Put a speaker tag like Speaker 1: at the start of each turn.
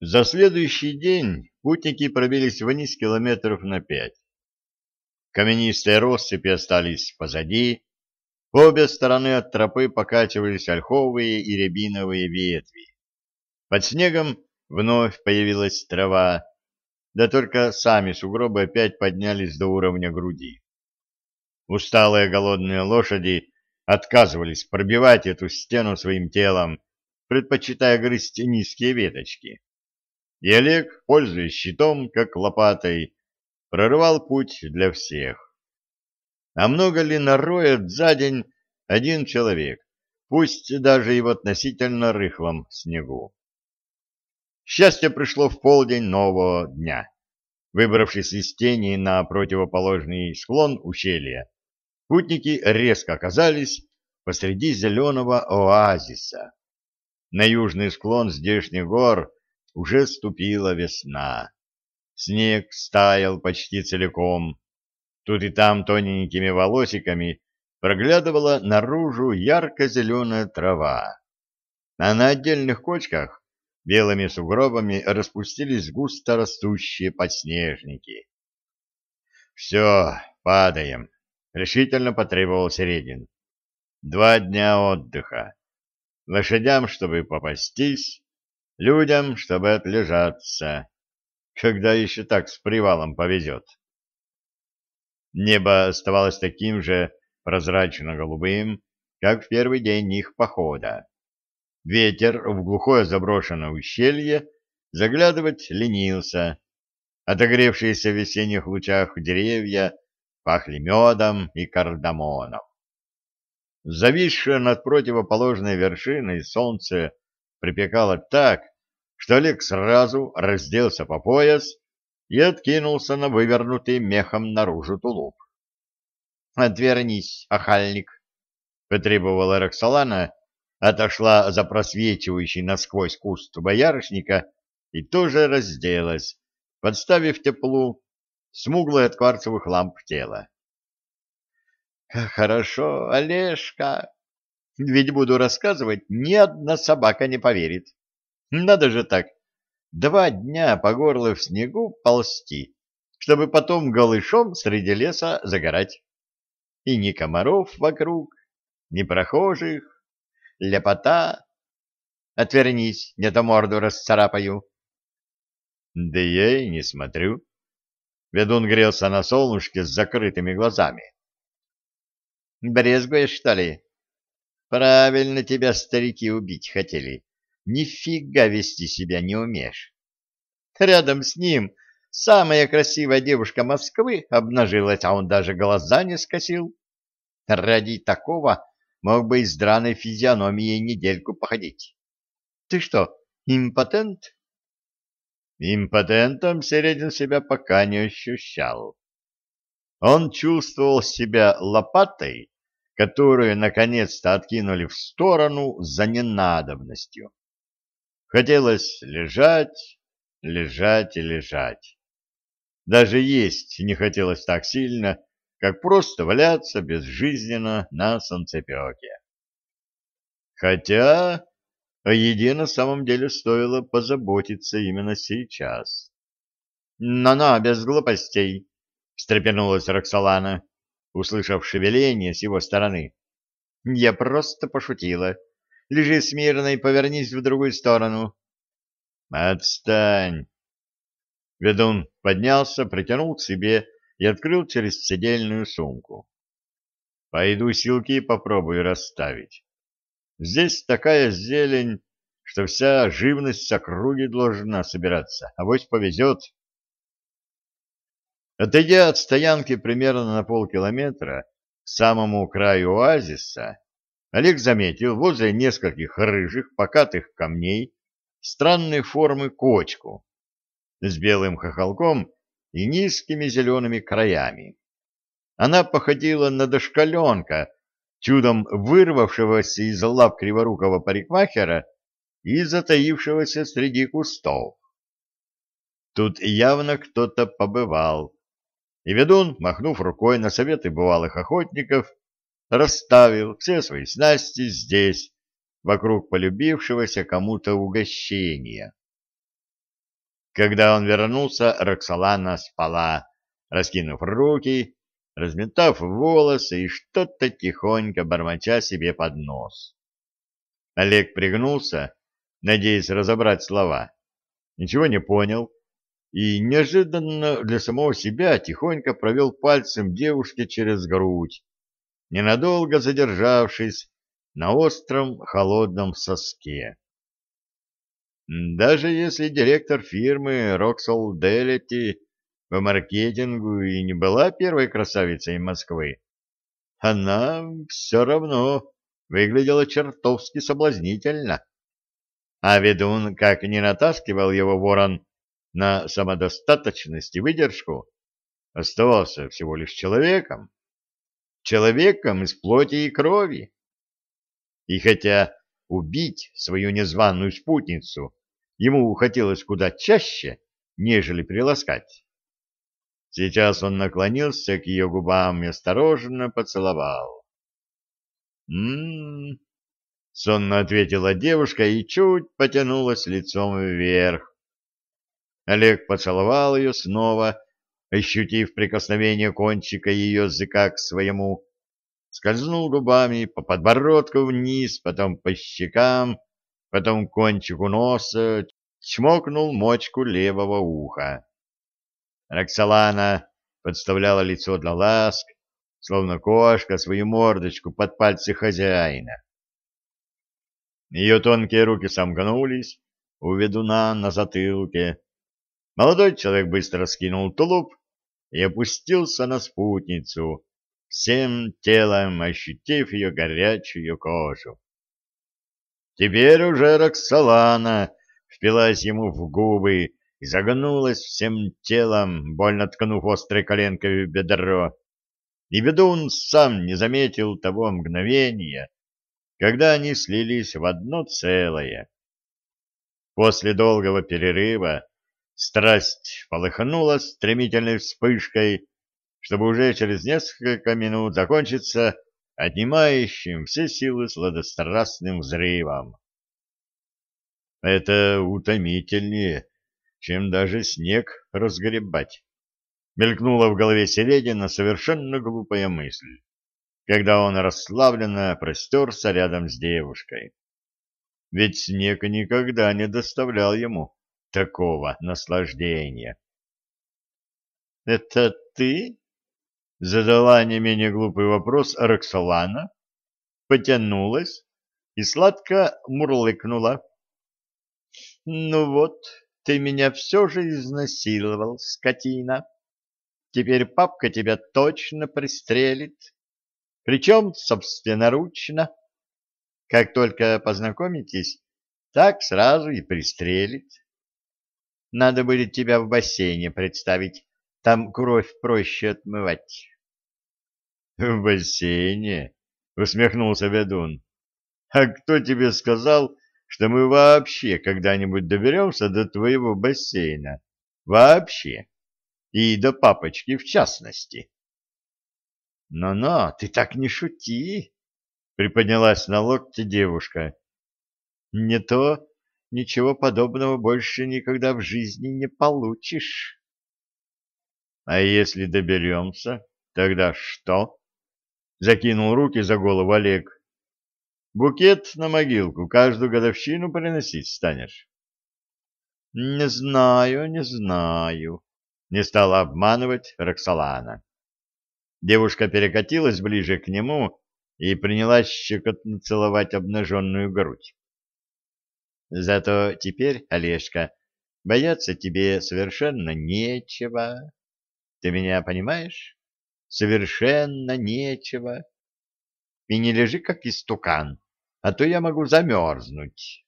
Speaker 1: За следующий день путники пробились вниз километров на пять. Каменистые россыпи остались позади, обе стороны от тропы покачивались ольховые и рябиновые ветви. Под снегом вновь появилась трава, да только сами сугробы опять поднялись до уровня груди. Усталые голодные лошади отказывались пробивать эту стену своим телом, предпочитая грызть низкие веточки. И Олег, пользуясь щитом, как лопатой, прорывал путь для всех. А много ли нароет за день один человек, пусть даже и в относительно рыхлом снегу? Счастье пришло в полдень нового дня. Выбравшись из тени на противоположный склон ущелья, путники резко оказались посреди зеленого оазиса. На южный склон здешних гор уже ступила весна. Снег стаял почти целиком. Тут и там тоненькими волосиками проглядывала наружу ярко-зеленая трава. А на отдельных кочках белыми сугробами распустились густо растущие подснежники. «Все, падаем», — решительно потребовал Середин. «Два дня отдыха. Лошадям, чтобы попастись, людям, чтобы отлежаться, когда еще так с привалом повезет. Небо оставалось таким же прозрачно-голубым, как в первый день их похода. Ветер в глухое заброшенное ущелье заглядывать ленился. Отогревшиеся в весенних лучах деревья пахли медом и кардамоном. Зависшее над противоположной вершиной солнце припекало так, что Олег сразу разделся по пояс и откинулся на вывернутый мехом наружу тулуп. — Отвернись, охальник! — потребовала Роксолана, отошла за просвечивающий насквозь куст боярышника и тоже разделась, подставив теплу смуглое от кварцевых ламп тело. — Хорошо, Олежка, ведь буду рассказывать, ни одна собака не поверит. Надо же так, два дня по горло в снегу ползти, чтобы потом голышом среди леса загорать. И ни комаров вокруг, ни прохожих, ляпота. Отвернись, не то морду расцарапаю. Да я и не смотрю. Ведун грелся на солнышке с закрытыми глазами. Брезгуешь, что ли? Правильно тебя старики убить хотели. Нифига вести себя не умеешь. Рядом с ним самая красивая девушка Москвы обнажилась, а он даже глаза не скосил. Ради такого мог бы и с драной физиономией недельку походить. Ты что, импотент? Импотентом Середин себя пока не ощущал. Он чувствовал себя лопатой, которую наконец-то откинули в сторону за ненадобностью. Хотелось лежать, лежать и лежать. Даже есть не хотелось так сильно, как просто валяться безжизненно на солнцепеке. Хотя о еде на самом деле стоило позаботиться именно сейчас. «На-на, без глупостей!» — встрепенулась Роксолана услышав шевеление с его стороны. «Я просто пошутила. Лежи смирно и повернись в другую сторону». «Отстань!» Ведун поднялся, притянул к себе и открыл через седельную сумку. «Пойду силки попробую расставить. Здесь такая зелень, что вся живность с округи должна собираться, а вось повезет». Отойдя от стоянки примерно на полкилометра к самому краю оазиса, Олег заметил возле нескольких рыжих покатых камней странной формы кочку с белым хохолком и низкими зелеными краями. Она походила на дошкаленка, чудом вырвавшегося из лап криворукого парикмахера и затаившегося среди кустов. Тут явно кто-то побывал, и ведун, махнув рукой на советы бывалых охотников, расставил все свои снасти здесь, вокруг полюбившегося кому-то угощения. Когда он вернулся, Роксолана спала, раскинув руки, разметав волосы и что-то тихонько бормоча себе под нос. Олег пригнулся, надеясь разобрать слова. Ничего не понял и неожиданно для самого себя тихонько провел пальцем девушке через грудь, ненадолго задержавшись на остром холодном соске. Даже если директор фирмы Roxol Delity по маркетингу и не была первой красавицей Москвы, она все равно выглядела чертовски соблазнительно. А ведун, как не натаскивал его ворон на самодостаточность и выдержку, оставался всего лишь человеком. Человеком из плоти и крови. И хотя убить свою незваную спутницу ему хотелось куда чаще, нежели приласкать, сейчас он наклонился к ее губам и осторожно поцеловал. «М-м-м», сонно ответила девушка и чуть потянулась лицом вверх. Олег поцеловал ее снова, ощутив прикосновение кончика ее языка к своему, скользнул губами по подбородку вниз, потом по щекам, потом кончику носа, чмокнул мочку левого уха. Роксолана подставляла лицо для ласк, словно кошка свою мордочку под пальцы хозяина. Ее тонкие руки сомкнулись у ведуна на затылке. Молодой человек быстро скинул тулуп и опустился на спутницу, всем телом ощутив ее горячую кожу. Теперь уже Роксолана впилась ему в губы и загнулась всем телом, больно ткнув острой коленкой в бедро. И ведун сам не заметил того мгновения, когда они слились в одно целое. После долгого перерыва страсть полыхнула стремительной вспышкой, чтобы уже через несколько минут закончиться отнимающим все силы сладострастным взрывом. Это утомительнее, чем даже снег разгребать. Мелькнула в голове Середина совершенно глупая мысль когда он расслабленно простерся рядом с девушкой. Ведь снег никогда не доставлял ему такого наслаждения. — Это ты? — задала не менее глупый вопрос Роксолана, потянулась и сладко мурлыкнула. — Ну вот, ты меня все же изнасиловал, скотина. Теперь папка тебя точно пристрелит причем собственноручно. Как только познакомитесь, так сразу и пристрелит. Надо будет тебя в бассейне представить, там кровь проще отмывать. — В бассейне? — усмехнулся ведун. — А кто тебе сказал, что мы вообще когда-нибудь доберемся до твоего бассейна? Вообще. И до папочки в частности. «Но-но, ты так не шути!» — приподнялась на локте девушка. «Не то ничего подобного больше никогда в жизни не получишь». «А если доберемся, тогда что?» — закинул руки за голову Олег. «Букет на могилку каждую годовщину приносить станешь?» «Не знаю, не знаю», — не стала обманывать Роксолана. Девушка перекатилась ближе к нему и принялась щекотно целовать обнаженную грудь. Зато теперь, Олежка, бояться тебе совершенно нечего. Ты меня понимаешь? Совершенно нечего. И не лежи, как истукан, а то я могу замерзнуть.